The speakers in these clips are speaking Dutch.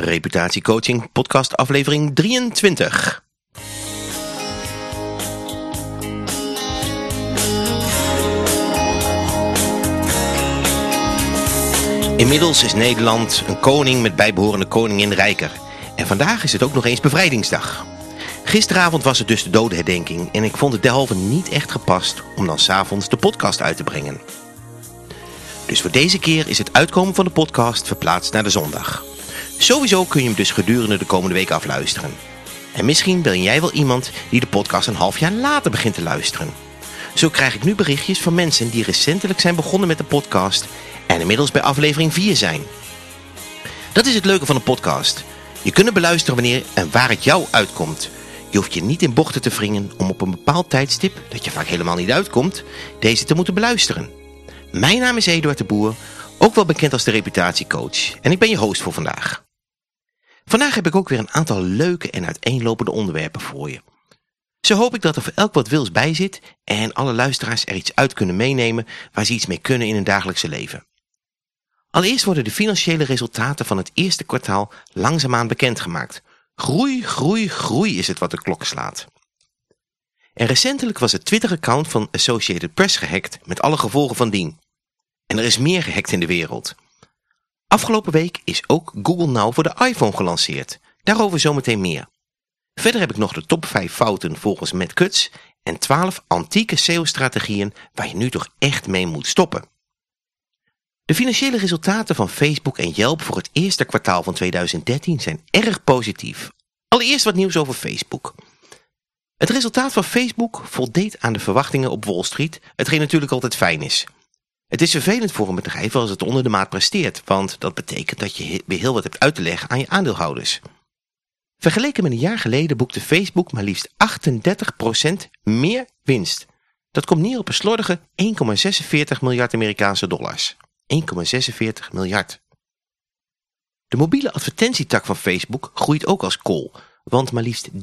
Reputatiecoaching podcast aflevering 23. Inmiddels is Nederland een koning met bijbehorende koningin rijker. En vandaag is het ook nog eens bevrijdingsdag. Gisteravond was het dus de dodenherdenking en ik vond het derhalve niet echt gepast om dan s'avonds de podcast uit te brengen. Dus voor deze keer is het uitkomen van de podcast verplaatst naar de zondag. Sowieso kun je hem dus gedurende de komende week afluisteren. En misschien ben jij wel iemand die de podcast een half jaar later begint te luisteren. Zo krijg ik nu berichtjes van mensen die recentelijk zijn begonnen met de podcast en inmiddels bij aflevering 4 zijn. Dat is het leuke van een podcast. Je kunt beluisteren wanneer en waar het jou uitkomt. Je hoeft je niet in bochten te wringen om op een bepaald tijdstip, dat je vaak helemaal niet uitkomt, deze te moeten beluisteren. Mijn naam is Eduard de Boer, ook wel bekend als de reputatiecoach en ik ben je host voor vandaag. Vandaag heb ik ook weer een aantal leuke en uiteenlopende onderwerpen voor je. Zo hoop ik dat er voor elk wat wils bij zit en alle luisteraars er iets uit kunnen meenemen waar ze iets mee kunnen in hun dagelijkse leven. Allereerst worden de financiële resultaten van het eerste kwartaal langzaamaan bekendgemaakt. Groei, groei, groei is het wat de klok slaat. En recentelijk was het Twitter-account van Associated Press gehackt met alle gevolgen van dien. En er is meer gehackt in de wereld. Afgelopen week is ook Google Now voor de iPhone gelanceerd. Daarover zometeen meer. Verder heb ik nog de top 5 fouten volgens Matt Cuts en 12 antieke SEO-strategieën waar je nu toch echt mee moet stoppen. De financiële resultaten van Facebook en Yelp voor het eerste kwartaal van 2013 zijn erg positief. Allereerst wat nieuws over Facebook. Het resultaat van Facebook voldeed aan de verwachtingen op Wall Street, hetgeen natuurlijk altijd fijn is. Het is vervelend voor een bedrijf als het onder de maat presteert, want dat betekent dat je weer heel wat hebt uit te leggen aan je aandeelhouders. Vergeleken met een jaar geleden boekte Facebook maar liefst 38% meer winst. Dat komt neer op een slordige 1,46 miljard Amerikaanse dollars. 1,46 miljard. De mobiele advertentietak van Facebook groeit ook als kool, want maar liefst 30%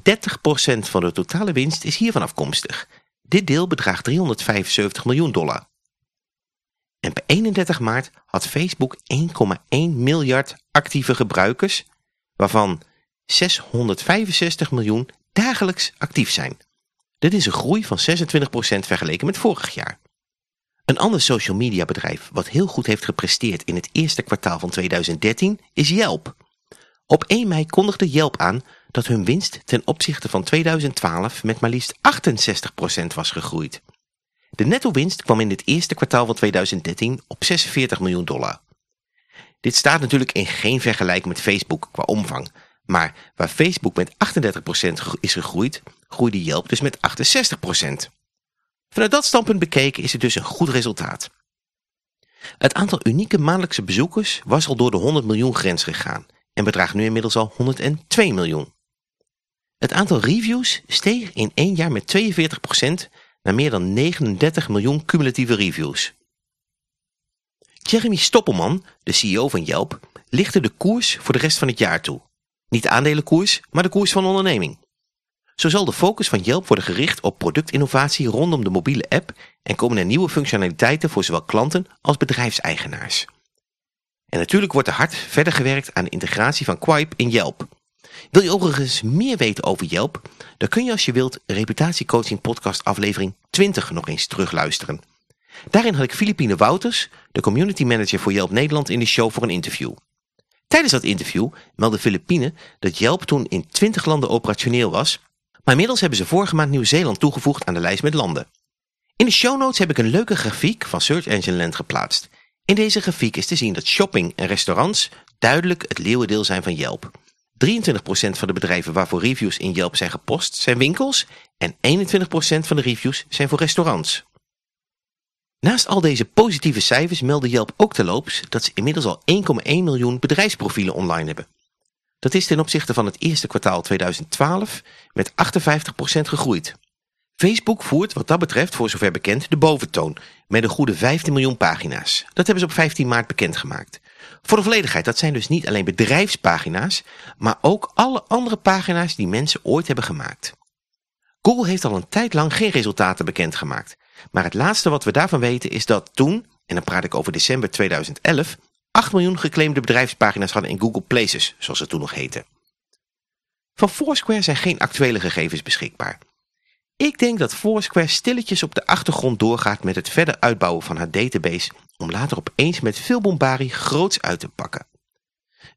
van de totale winst is hiervan afkomstig. Dit deel bedraagt 375 miljoen dollar. En per 31 maart had Facebook 1,1 miljard actieve gebruikers, waarvan 665 miljoen dagelijks actief zijn. Dit is een groei van 26% vergeleken met vorig jaar. Een ander social media bedrijf wat heel goed heeft gepresteerd in het eerste kwartaal van 2013 is Yelp. Op 1 mei kondigde Yelp aan dat hun winst ten opzichte van 2012 met maar liefst 68% was gegroeid. De netto-winst kwam in het eerste kwartaal van 2013 op 46 miljoen dollar. Dit staat natuurlijk in geen vergelijking met Facebook qua omvang, maar waar Facebook met 38% is gegroeid, groeide Yelp dus met 68%. Vanuit dat standpunt bekeken is het dus een goed resultaat. Het aantal unieke maandelijkse bezoekers was al door de 100 miljoen grens gegaan en bedraagt nu inmiddels al 102 miljoen. Het aantal reviews steeg in één jaar met 42% naar meer dan 39 miljoen cumulatieve reviews. Jeremy Stoppelman, de CEO van Yelp, lichtte de koers voor de rest van het jaar toe. Niet de aandelenkoers, maar de koers van de onderneming. Zo zal de focus van Yelp worden gericht op productinnovatie rondom de mobiele app en komen er nieuwe functionaliteiten voor zowel klanten als bedrijfseigenaars. En natuurlijk wordt er hard verder gewerkt aan de integratie van Quip in Yelp. Wil je overigens meer weten over Yelp? Dan kun je als je wilt Reputatiecoaching podcast aflevering 20 nog eens terugluisteren. Daarin had ik Filipine Wouters, de community manager voor Yelp Nederland, in de show voor een interview. Tijdens dat interview meldde Filipine dat Yelp toen in 20 landen operationeel was, maar inmiddels hebben ze vorige maand Nieuw-Zeeland toegevoegd aan de lijst met landen. In de show notes heb ik een leuke grafiek van Search Engine Land geplaatst. In deze grafiek is te zien dat shopping en restaurants duidelijk het leeuwendeel zijn van Yelp. 23% van de bedrijven waarvoor reviews in Yelp zijn gepost zijn winkels en 21% van de reviews zijn voor restaurants. Naast al deze positieve cijfers meldde Yelp ook terloops dat ze inmiddels al 1,1 miljoen bedrijfsprofielen online hebben. Dat is ten opzichte van het eerste kwartaal 2012 met 58% gegroeid. Facebook voert wat dat betreft voor zover bekend de boventoon met een goede 15 miljoen pagina's. Dat hebben ze op 15 maart bekendgemaakt. Voor de volledigheid, dat zijn dus niet alleen bedrijfspagina's, maar ook alle andere pagina's die mensen ooit hebben gemaakt. Google heeft al een tijd lang geen resultaten bekendgemaakt. Maar het laatste wat we daarvan weten is dat toen, en dan praat ik over december 2011, 8 miljoen geclaimde bedrijfspagina's hadden in Google Places, zoals het toen nog heette. Van Foursquare zijn geen actuele gegevens beschikbaar. Ik denk dat Foursquare stilletjes op de achtergrond doorgaat met het verder uitbouwen van haar database om later opeens met veel bombarie groots uit te pakken.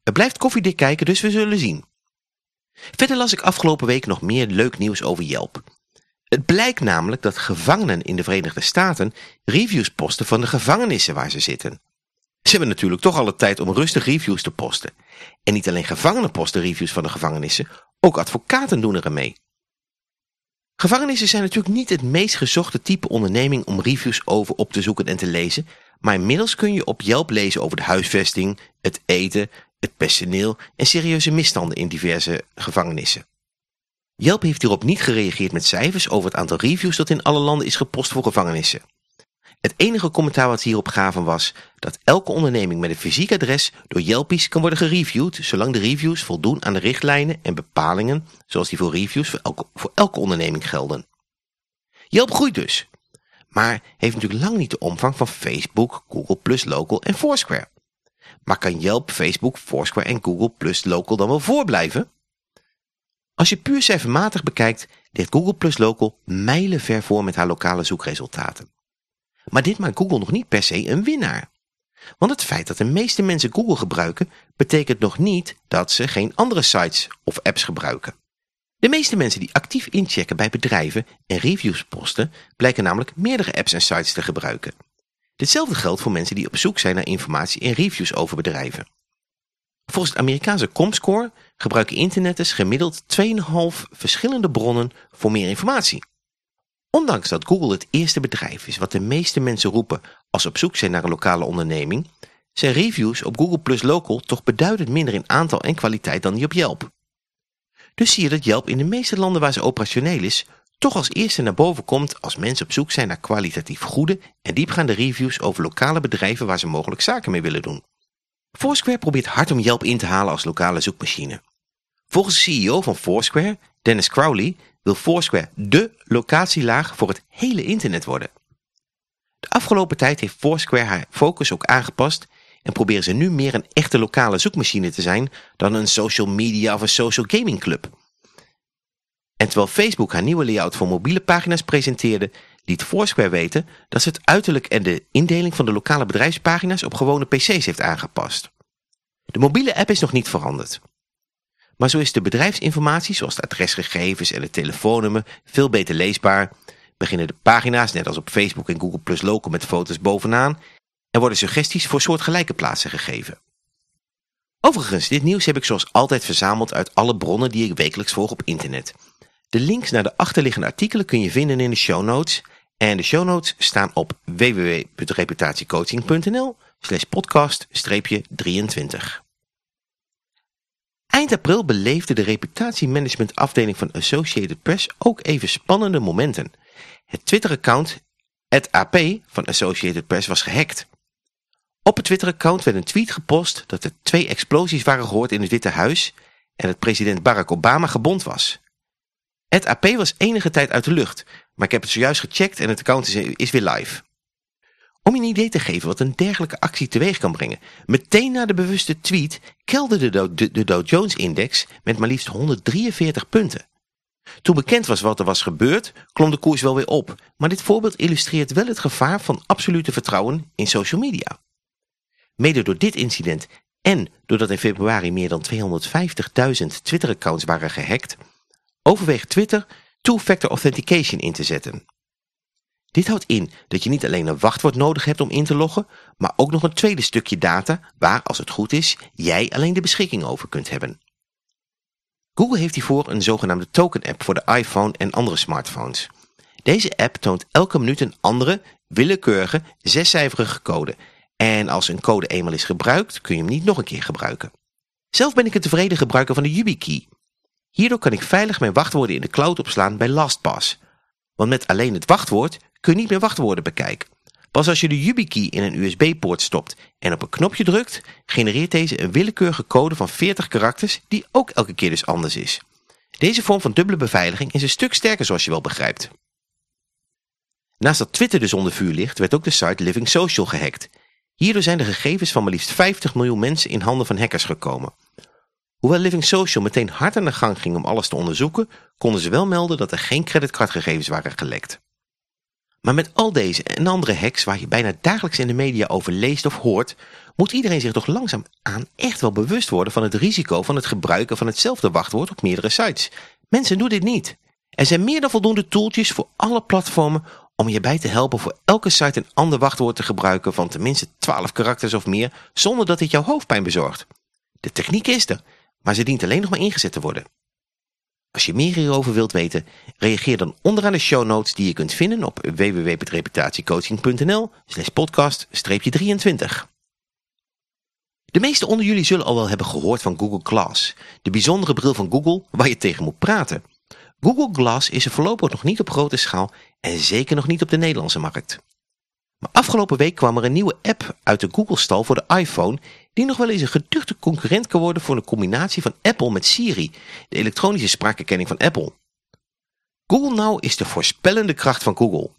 Het blijft koffiedik kijken, dus we zullen zien. Verder las ik afgelopen week nog meer leuk nieuws over Yelp. Het blijkt namelijk dat gevangenen in de Verenigde Staten reviews posten van de gevangenissen waar ze zitten. Ze hebben natuurlijk toch alle tijd om rustig reviews te posten. En niet alleen gevangenen posten reviews van de gevangenissen, ook advocaten doen er mee. Gevangenissen zijn natuurlijk niet het meest gezochte type onderneming om reviews over op te zoeken en te lezen, maar inmiddels kun je op Yelp lezen over de huisvesting, het eten, het personeel en serieuze misstanden in diverse gevangenissen. Yelp heeft hierop niet gereageerd met cijfers over het aantal reviews dat in alle landen is gepost voor gevangenissen. Het enige commentaar wat hierop gaven was dat elke onderneming met een fysiek adres door Yelpies kan worden gereviewd, zolang de reviews voldoen aan de richtlijnen en bepalingen zoals die voor reviews voor elke, voor elke onderneming gelden. Yelp groeit dus, maar heeft natuurlijk lang niet de omvang van Facebook, Google Local en Foursquare. Maar kan Yelp, Facebook, Foursquare en Google Local dan wel voorblijven? Als je puur cijfermatig bekijkt, ligt Google Local mijlenver voor met haar lokale zoekresultaten. Maar dit maakt Google nog niet per se een winnaar. Want het feit dat de meeste mensen Google gebruiken, betekent nog niet dat ze geen andere sites of apps gebruiken. De meeste mensen die actief inchecken bij bedrijven en reviews posten, blijken namelijk meerdere apps en sites te gebruiken. Ditzelfde geldt voor mensen die op zoek zijn naar informatie en reviews over bedrijven. Volgens het Amerikaanse Comscore gebruiken internetters gemiddeld 2,5 verschillende bronnen voor meer informatie. Ondanks dat Google het eerste bedrijf is wat de meeste mensen roepen als ze op zoek zijn naar een lokale onderneming, zijn reviews op Google Plus Local toch beduidend minder in aantal en kwaliteit dan die op Yelp. Dus zie je dat Yelp in de meeste landen waar ze operationeel is, toch als eerste naar boven komt als mensen op zoek zijn naar kwalitatief goede en diepgaande reviews over lokale bedrijven waar ze mogelijk zaken mee willen doen. Foursquare probeert hard om Yelp in te halen als lokale zoekmachine. Volgens de CEO van Foursquare, Dennis Crowley, wil Foursquare dé locatielaag voor het hele internet worden. De afgelopen tijd heeft Foursquare haar focus ook aangepast en proberen ze nu meer een echte lokale zoekmachine te zijn dan een social media of een social gaming club. En terwijl Facebook haar nieuwe layout voor mobiele pagina's presenteerde, liet Foursquare weten dat ze het uiterlijk en de indeling van de lokale bedrijfspagina's op gewone pc's heeft aangepast. De mobiele app is nog niet veranderd. Maar zo is de bedrijfsinformatie, zoals de adresgegevens en het telefoonnummer, veel beter leesbaar. Beginnen de pagina's, net als op Facebook en Google Plus Local, met foto's bovenaan. En worden suggesties voor soortgelijke plaatsen gegeven. Overigens, dit nieuws heb ik zoals altijd verzameld uit alle bronnen die ik wekelijks volg op internet. De links naar de achterliggende artikelen kun je vinden in de show notes. En de show notes staan op www.reputatiecoaching.nl slash podcast-23. Eind april beleefde de reputatiemanagementafdeling van Associated Press ook even spannende momenten. Het Twitter-account AP van Associated Press was gehackt. Op het Twitter-account werd een tweet gepost dat er twee explosies waren gehoord in het Witte Huis en dat president Barack Obama gebond was. Het AP was enige tijd uit de lucht, maar ik heb het zojuist gecheckt en het account is, is weer live. Om je een idee te geven wat een dergelijke actie teweeg kan brengen. Meteen na de bewuste tweet kelderde de, Dow Jones-index met maar liefst 143 punten. Toen bekend was wat er was gebeurd, klom de koers wel weer op. Maar dit voorbeeld illustreert wel het gevaar van absolute vertrouwen in social media. Mede door dit incident en doordat in februari meer dan 250.000 Twitter-accounts waren gehackt, overweegt Twitter two-factor authentication in te zetten. Dit houdt in dat je niet alleen een wachtwoord nodig hebt om in te loggen, maar ook nog een tweede stukje data waar, als het goed is, jij alleen de beschikking over kunt hebben. Google heeft hiervoor een zogenaamde token-app voor de iPhone en andere smartphones. Deze app toont elke minuut een andere, willekeurige, zescijferige code. En als een code eenmaal is gebruikt, kun je hem niet nog een keer gebruiken. Zelf ben ik een tevreden gebruiker van de YubiKey. Hierdoor kan ik veilig mijn wachtwoorden in de cloud opslaan bij LastPass. Want met alleen het wachtwoord kun je niet meer wachtwoorden bekijken. Pas als je de YubiKey in een USB-poort stopt en op een knopje drukt, genereert deze een willekeurige code van 40 karakters die ook elke keer dus anders is. Deze vorm van dubbele beveiliging is een stuk sterker zoals je wel begrijpt. Naast dat Twitter dus onder vuur ligt, werd ook de site Living Social gehackt. Hierdoor zijn de gegevens van maar liefst 50 miljoen mensen in handen van hackers gekomen. Hoewel Living Social meteen hard aan de gang ging om alles te onderzoeken, konden ze wel melden dat er geen creditcardgegevens waren gelekt. Maar met al deze en andere hacks waar je bijna dagelijks in de media over leest of hoort, moet iedereen zich toch langzaam aan echt wel bewust worden van het risico van het gebruiken van hetzelfde wachtwoord op meerdere sites. Mensen doen dit niet. Er zijn meer dan voldoende tooltjes voor alle platformen om je bij te helpen voor elke site een ander wachtwoord te gebruiken van tenminste 12 karakters of meer, zonder dat dit jouw hoofdpijn bezorgt. De techniek is er, maar ze dient alleen nog maar ingezet te worden. Als je meer hierover wilt weten, reageer dan onderaan de show notes die je kunt vinden op www.reputatiecoaching.nl slash podcast 23. De meesten onder jullie zullen al wel hebben gehoord van Google Glass, de bijzondere bril van Google waar je tegen moet praten. Google Glass is er voorlopig nog niet op grote schaal en zeker nog niet op de Nederlandse markt. Maar afgelopen week kwam er een nieuwe app uit de Google-stal voor de iPhone die nog wel eens een geduchte concurrent kan worden voor een combinatie van Apple met Siri, de elektronische spraakherkenning van Apple. Google Now is de voorspellende kracht van Google.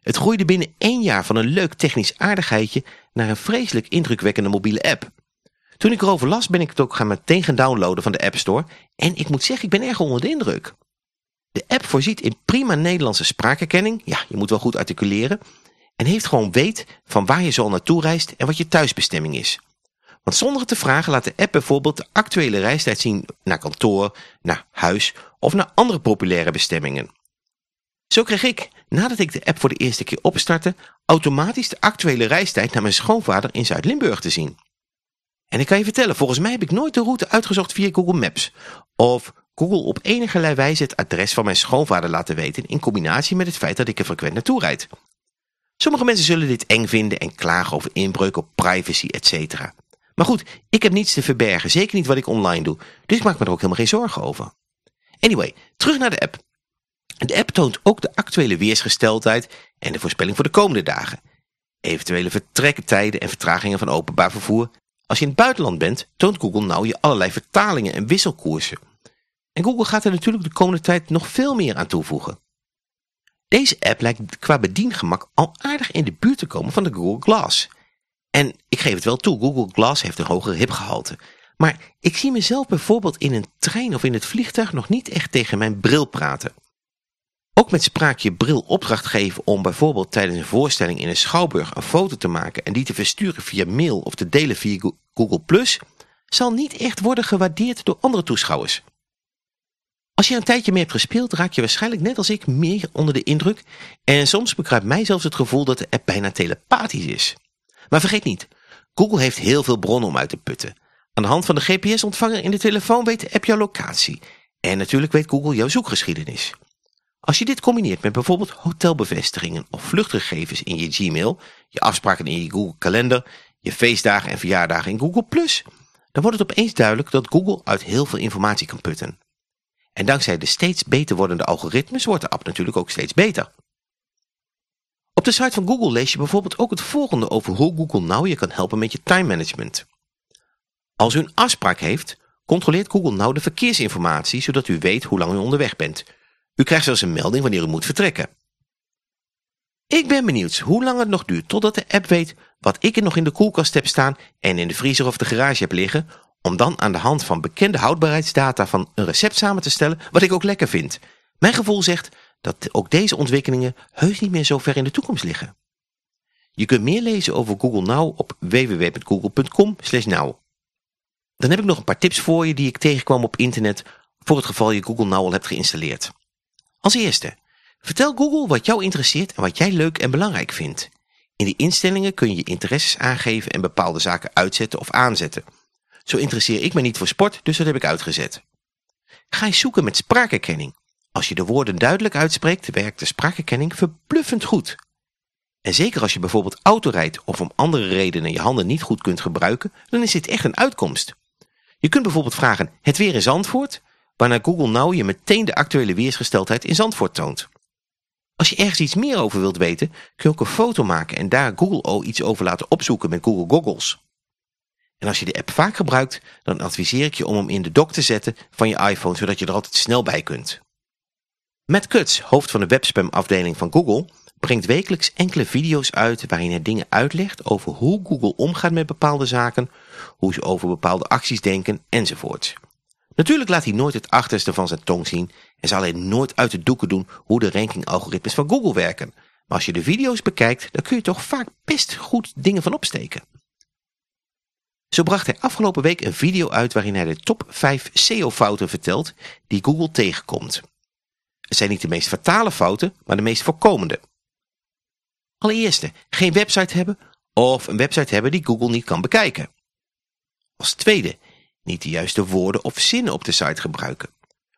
Het groeide binnen één jaar van een leuk technisch aardigheidje naar een vreselijk indrukwekkende mobiele app. Toen ik erover las ben ik het ook gaan meteen gaan downloaden van de App Store en ik moet zeggen ik ben erg onder de indruk. De app voorziet in prima Nederlandse spraakherkenning, ja je moet wel goed articuleren, en heeft gewoon weet van waar je zo naartoe reist en wat je thuisbestemming is. Want zonder te vragen laat de app bijvoorbeeld de actuele reistijd zien naar kantoor, naar huis of naar andere populaire bestemmingen. Zo kreeg ik, nadat ik de app voor de eerste keer opstartte, automatisch de actuele reistijd naar mijn schoonvader in Zuid-Limburg te zien. En ik kan je vertellen, volgens mij heb ik nooit de route uitgezocht via Google Maps. Of Google op enige wijze het adres van mijn schoonvader laten weten in combinatie met het feit dat ik er frequent naartoe rijd. Sommige mensen zullen dit eng vinden en klagen over inbreuk op privacy, etc. Maar goed, ik heb niets te verbergen, zeker niet wat ik online doe, dus ik maak me er ook helemaal geen zorgen over. Anyway, terug naar de app. De app toont ook de actuele weersgesteldheid en de voorspelling voor de komende dagen. Eventuele vertrektijden en vertragingen van openbaar vervoer. Als je in het buitenland bent, toont Google nou je allerlei vertalingen en wisselkoersen. En Google gaat er natuurlijk de komende tijd nog veel meer aan toevoegen. Deze app lijkt qua bediengemak al aardig in de buurt te komen van de Google Glass. En ik geef het wel toe, Google Glass heeft een hogere hipgehalte. Maar ik zie mezelf bijvoorbeeld in een trein of in het vliegtuig nog niet echt tegen mijn bril praten. Ook met spraakje bril opdracht geven om bijvoorbeeld tijdens een voorstelling in een schouwburg een foto te maken en die te versturen via mail of te delen via Google Plus, zal niet echt worden gewaardeerd door andere toeschouwers. Als je een tijdje mee hebt gespeeld, raak je waarschijnlijk net als ik meer onder de indruk en soms bekruipt mij zelfs het gevoel dat de app bijna telepathisch is. Maar vergeet niet, Google heeft heel veel bronnen om uit te putten. Aan de hand van de GPS-ontvanger in de telefoon weet de app jouw locatie. En natuurlijk weet Google jouw zoekgeschiedenis. Als je dit combineert met bijvoorbeeld hotelbevestigingen of vluchtgegevens in je Gmail, je afspraken in je Google Kalender, je feestdagen en verjaardagen in Google+, dan wordt het opeens duidelijk dat Google uit heel veel informatie kan putten. En dankzij de steeds beter wordende algoritmes wordt de app natuurlijk ook steeds beter. De site van Google lees je bijvoorbeeld ook het volgende over hoe Google Now je kan helpen met je time management. Als u een afspraak heeft, controleert Google Now de verkeersinformatie zodat u weet hoe lang u onderweg bent. U krijgt zelfs een melding wanneer u moet vertrekken. Ik ben benieuwd hoe lang het nog duurt totdat de app weet wat ik er nog in de koelkast heb staan en in de vriezer of de garage heb liggen, om dan aan de hand van bekende houdbaarheidsdata van een recept samen te stellen wat ik ook lekker vind. Mijn gevoel zegt dat ook deze ontwikkelingen heus niet meer zo ver in de toekomst liggen. Je kunt meer lezen over Google Now op www.google.com now. Dan heb ik nog een paar tips voor je die ik tegenkwam op internet voor het geval je Google Now al hebt geïnstalleerd. Als eerste, vertel Google wat jou interesseert en wat jij leuk en belangrijk vindt. In die instellingen kun je je interesses aangeven en bepaalde zaken uitzetten of aanzetten. Zo interesseer ik me niet voor sport, dus dat heb ik uitgezet. Ga eens zoeken met spraakherkenning. Als je de woorden duidelijk uitspreekt, werkt de spraakherkenning verbluffend goed. En zeker als je bijvoorbeeld auto rijdt of om andere redenen je handen niet goed kunt gebruiken, dan is dit echt een uitkomst. Je kunt bijvoorbeeld vragen het weer in Zandvoort, waarna Google Now je meteen de actuele weersgesteldheid in Zandvoort toont. Als je ergens iets meer over wilt weten, kun je ook een foto maken en daar Google O iets over laten opzoeken met Google Goggles. En als je de app vaak gebruikt, dan adviseer ik je om hem in de dock te zetten van je iPhone, zodat je er altijd snel bij kunt. Matt Cutts, hoofd van de webspam afdeling van Google, brengt wekelijks enkele video's uit waarin hij dingen uitlegt over hoe Google omgaat met bepaalde zaken, hoe ze over bepaalde acties denken enzovoort. Natuurlijk laat hij nooit het achterste van zijn tong zien en zal hij nooit uit de doeken doen hoe de rankingalgoritmes van Google werken. Maar als je de video's bekijkt, dan kun je toch vaak best goed dingen van opsteken. Zo bracht hij afgelopen week een video uit waarin hij de top 5 SEO-fouten vertelt die Google tegenkomt. Zijn niet de meest fatale fouten, maar de meest voorkomende. Allereerste, geen website hebben of een website hebben die Google niet kan bekijken. Als tweede, niet de juiste woorden of zinnen op de site gebruiken.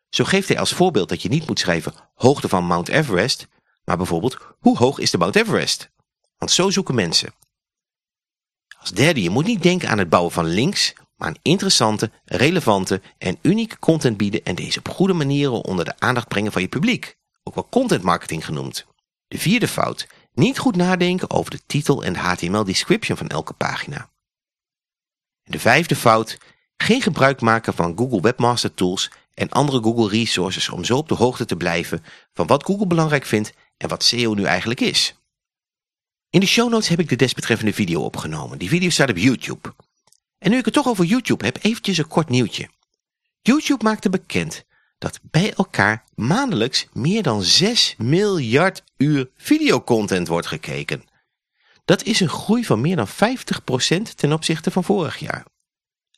Zo geeft hij als voorbeeld dat je niet moet schrijven hoogte van Mount Everest, maar bijvoorbeeld hoe hoog is de Mount Everest? Want zo zoeken mensen. Als derde, je moet niet denken aan het bouwen van links, maar aan interessante, relevante en unieke content bieden en deze op goede manieren onder de aandacht brengen van je publiek. Ook wel content marketing genoemd. De vierde fout, niet goed nadenken over de titel en de HTML description van elke pagina. de vijfde fout, geen gebruik maken van Google Webmaster Tools en andere Google Resources om zo op de hoogte te blijven van wat Google belangrijk vindt en wat SEO nu eigenlijk is. In de show notes heb ik de desbetreffende video opgenomen. Die video staat op YouTube. En nu ik het toch over YouTube heb, eventjes een kort nieuwtje. YouTube maakte bekend dat bij elkaar maandelijks meer dan 6 miljard uur videocontent wordt gekeken. Dat is een groei van meer dan 50% ten opzichte van vorig jaar.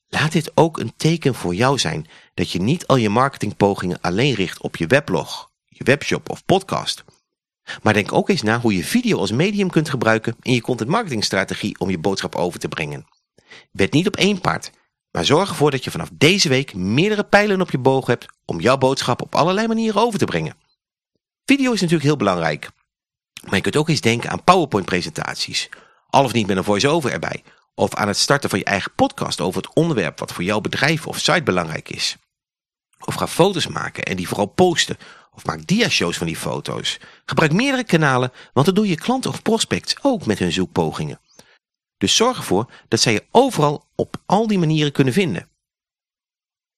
Laat dit ook een teken voor jou zijn dat je niet al je marketingpogingen alleen richt op je weblog, je webshop of podcast. Maar denk ook eens na hoe je video als medium kunt gebruiken in je content marketing strategie om je boodschap over te brengen. Wed niet op één paard, maar zorg ervoor dat je vanaf deze week meerdere pijlen op je boog hebt om jouw boodschap op allerlei manieren over te brengen. Video is natuurlijk heel belangrijk, maar je kunt ook eens denken aan PowerPoint presentaties, al of niet met een voice-over erbij, of aan het starten van je eigen podcast over het onderwerp wat voor jouw bedrijf of site belangrijk is. Of ga foto's maken en die vooral posten, of maak dia-shows van die foto's. Gebruik meerdere kanalen, want dan doe je klanten of prospects ook met hun zoekpogingen. Dus zorg ervoor dat zij je overal op al die manieren kunnen vinden.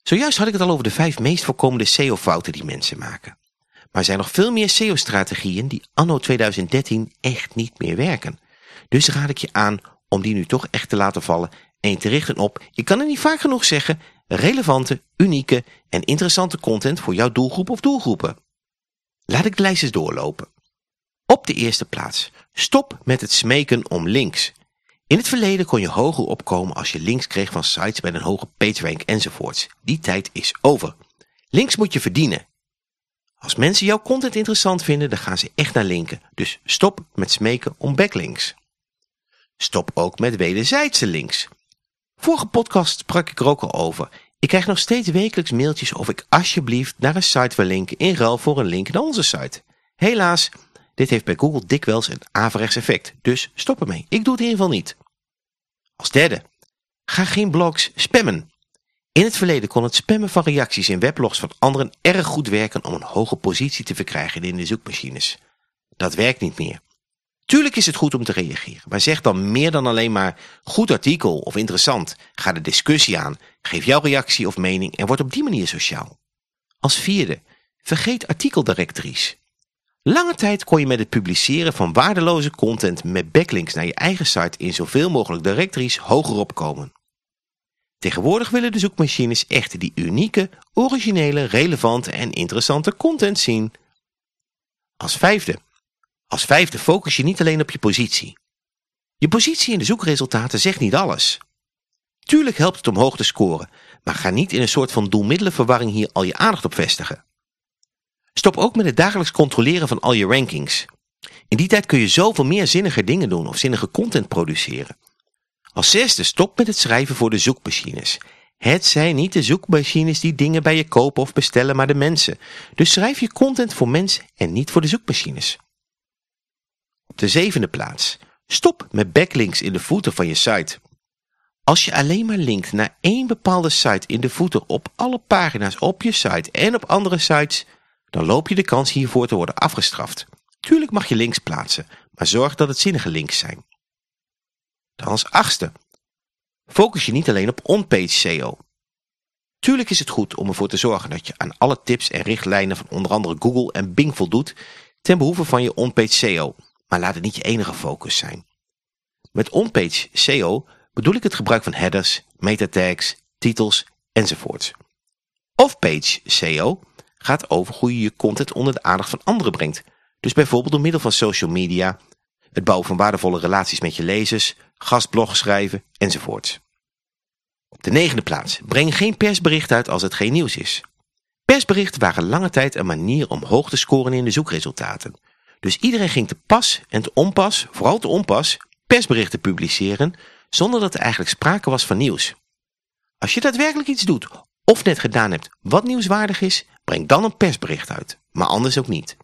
Zojuist had ik het al over de vijf meest voorkomende SEO-fouten die mensen maken. Maar er zijn nog veel meer SEO-strategieën die anno 2013 echt niet meer werken. Dus raad ik je aan om die nu toch echt te laten vallen en te richten op, ik kan het niet vaak genoeg zeggen, relevante, unieke en interessante content voor jouw doelgroep of doelgroepen. Laat ik de lijst eens doorlopen. Op de eerste plaats, stop met het smeken om links. In het verleden kon je hoger opkomen als je links kreeg van sites met een hoge pagerank enzovoorts. Die tijd is over. Links moet je verdienen. Als mensen jouw content interessant vinden, dan gaan ze echt naar linken. Dus stop met smeken om backlinks. Stop ook met wederzijdse links. Vorige podcast sprak ik er ook al over. Ik krijg nog steeds wekelijks mailtjes of ik alsjeblieft naar een site wil linken in ruil voor een link naar onze site. Helaas, dit heeft bij Google dikwijls een averechts effect, dus stop ermee. Ik doe het in ieder geval niet. Als derde, ga geen blogs spammen. In het verleden kon het spammen van reacties in weblogs van anderen erg goed werken om een hoge positie te verkrijgen in de zoekmachines. Dat werkt niet meer. Tuurlijk is het goed om te reageren, maar zeg dan meer dan alleen maar goed artikel of interessant. Ga de discussie aan, geef jouw reactie of mening en word op die manier sociaal. Als vierde, vergeet artikeldirectories. Lange tijd kon je met het publiceren van waardeloze content met backlinks naar je eigen site in zoveel mogelijk directories hoger opkomen. Tegenwoordig willen de zoekmachines echt die unieke, originele, relevante en interessante content zien. Als vijfde, als vijfde focus je niet alleen op je positie. Je positie in de zoekresultaten zegt niet alles. Tuurlijk helpt het om hoog te scoren, maar ga niet in een soort van doelmiddelenverwarring hier al je aandacht op vestigen. Stop ook met het dagelijks controleren van al je rankings. In die tijd kun je zoveel meer zinnige dingen doen of zinnige content produceren. Als zesde stop met het schrijven voor de zoekmachines. Het zijn niet de zoekmachines die dingen bij je kopen of bestellen, maar de mensen. Dus schrijf je content voor mensen en niet voor de zoekmachines. Op de zevende plaats. Stop met backlinks in de footer van je site. Als je alleen maar linkt naar één bepaalde site in de footer op alle pagina's op je site en op andere sites, dan loop je de kans hiervoor te worden afgestraft. Tuurlijk mag je links plaatsen, maar zorg dat het zinnige links zijn. Dan als achtste. Focus je niet alleen op on-page SEO. Tuurlijk is het goed om ervoor te zorgen dat je aan alle tips en richtlijnen van onder andere Google en Bing voldoet ten behoeve van je on-page SEO. maar laat het niet je enige focus zijn. Met on-page SEO bedoel ik het gebruik van headers, metatags, titels enzovoorts. Off-page SEO gaat over hoe je je content onder de aandacht van anderen brengt. Dus bijvoorbeeld door middel van social media, het bouwen van waardevolle relaties met je lezers, gastbloggen schrijven enzovoorts. Op de negende plaats, breng geen persbericht uit als het geen nieuws is. Persberichten waren lange tijd een manier om hoog te scoren in de zoekresultaten. Dus iedereen ging te pas en te onpas, vooral te onpas, persberichten publiceren, zonder dat er eigenlijk sprake was van nieuws. Als je daadwerkelijk iets doet, of net gedaan hebt wat nieuwswaardig is, breng dan een persbericht uit, maar anders ook niet.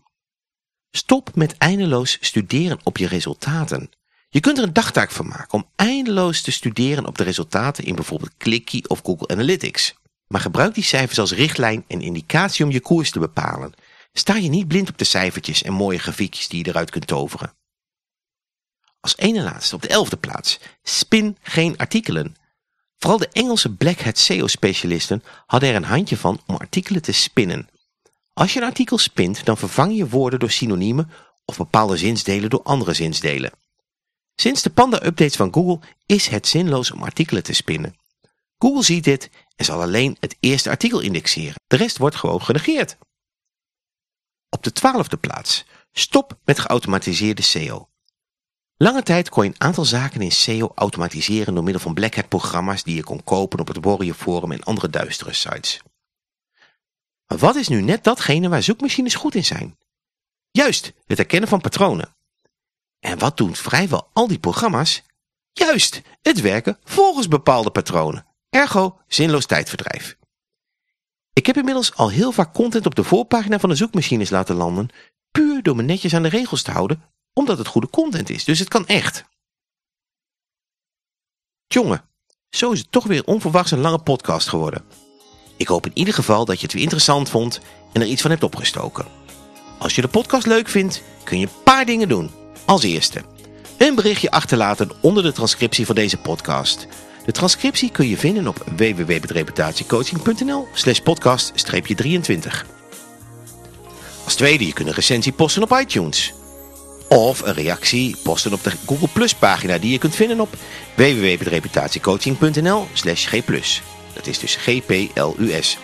Stop met eindeloos studeren op je resultaten. Je kunt er een dagtaak van maken om eindeloos te studeren op de resultaten in bijvoorbeeld Clicky of Google Analytics. Maar gebruik die cijfers als richtlijn en indicatie om je koers te bepalen. Sta je niet blind op de cijfertjes en mooie grafiekjes die je eruit kunt toveren. Als ene laatste op de elfde plaats, spin geen artikelen. Vooral de Engelse Black Hat SEO-specialisten hadden er een handje van om artikelen te spinnen. Als je een artikel spint, dan vervang je woorden door synoniemen of bepaalde zinsdelen door andere zinsdelen. Sinds de Panda-updates van Google is het zinloos om artikelen te spinnen. Google ziet dit en zal alleen het eerste artikel indexeren. De rest wordt gewoon genegeerd. Op de twaalfde plaats. Stop met geautomatiseerde SEO. Lange tijd kon je een aantal zaken in SEO automatiseren door middel van Black Hat programma's die je kon kopen op het Warrior Forum en andere duistere sites. Maar wat is nu net datgene waar zoekmachines goed in zijn? Juist, het herkennen van patronen. En wat doen vrijwel al die programma's? Juist, het werken volgens bepaalde patronen. Ergo, zinloos tijdverdrijf. Ik heb inmiddels al heel vaak content op de voorpagina van de zoekmachines laten landen, puur door me netjes aan de regels te houden, omdat het goede content is, dus het kan echt. Tjonge, zo is het toch weer onverwachts een lange podcast geworden. Ik hoop in ieder geval dat je het weer interessant vond en er iets van hebt opgestoken. Als je de podcast leuk vindt, kun je een paar dingen doen. Als eerste, een berichtje achterlaten onder de transcriptie van deze podcast. De transcriptie kun je vinden op www.reputatiecoaching.nl slash podcast-23. Als tweede, je kunt een recensie posten op iTunes. Of een reactie posten op de Google Plus pagina die je kunt vinden op www.reputatiecoaching.nl slash g+. Dat is dus G-P-L-U-S.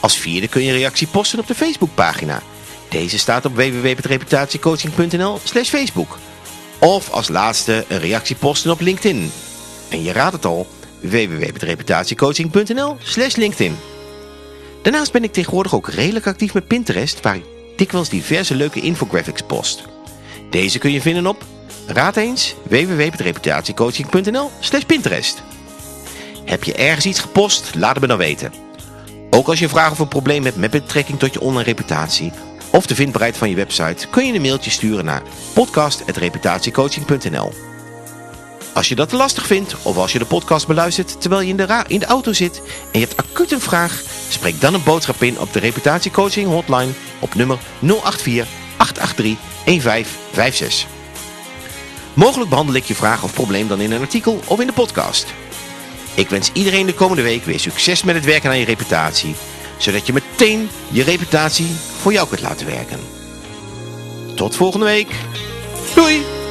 Als vierde kun je een reactie posten op de Facebookpagina. Deze staat op www.reputatiecoaching.nl slash Facebook. Of als laatste een reactie posten op LinkedIn. En je raadt het al, www.reputatiecoaching.nl slash LinkedIn. Daarnaast ben ik tegenwoordig ook redelijk actief met Pinterest, waar ik dikwijls diverse leuke infographics post. Deze kun je vinden op raad eens www.reputatiecoaching.nl slash Pinterest. Heb je ergens iets gepost? Laat het me dan weten. Ook als je vragen of een probleem hebt met betrekking tot je online reputatie of de vindbaarheid van je website, kun je een mailtje sturen naar podcast.reputatiecoaching.nl. Als je dat te lastig vindt of als je de podcast beluistert terwijl je in de, in de auto zit en je hebt acuut een vraag, spreek dan een boodschap in op de reputatiecoaching hotline op nummer 084 883 1556. Mogelijk behandel ik je vraag of probleem dan in een artikel of in de podcast. Ik wens iedereen de komende week weer succes met het werken aan je reputatie, zodat je meteen je reputatie voor jou kunt laten werken. Tot volgende week. Doei!